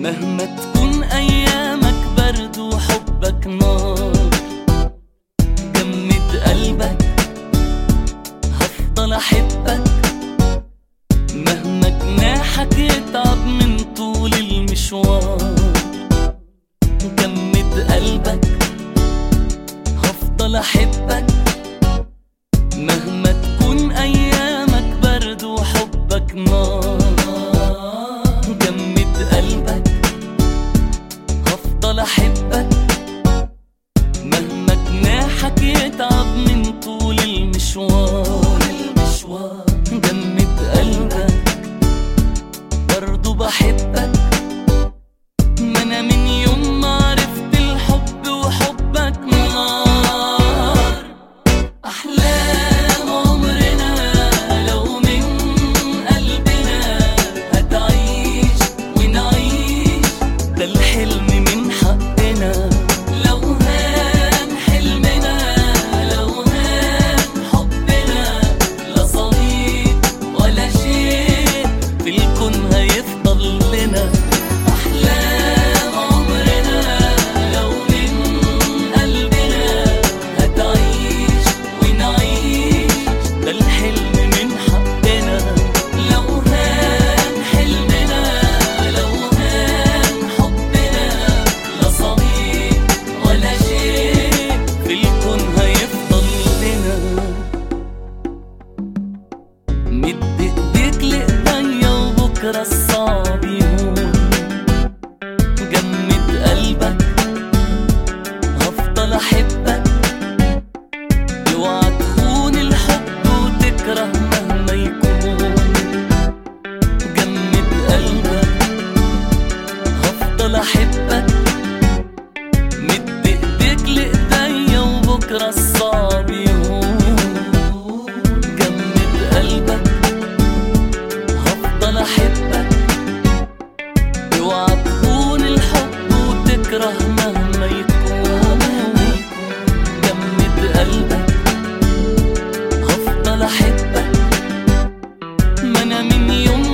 مهما تكون أيامك برد وحبك نار. جمد قلبك هفضل أحبك. مهما جناحك يتعب من طول المشوار. جمد قلبك هفضل أحبك. جمد قلبك هفضل أحبك. اوعى تخون الحب وتكره مهما يكون. أحبك. me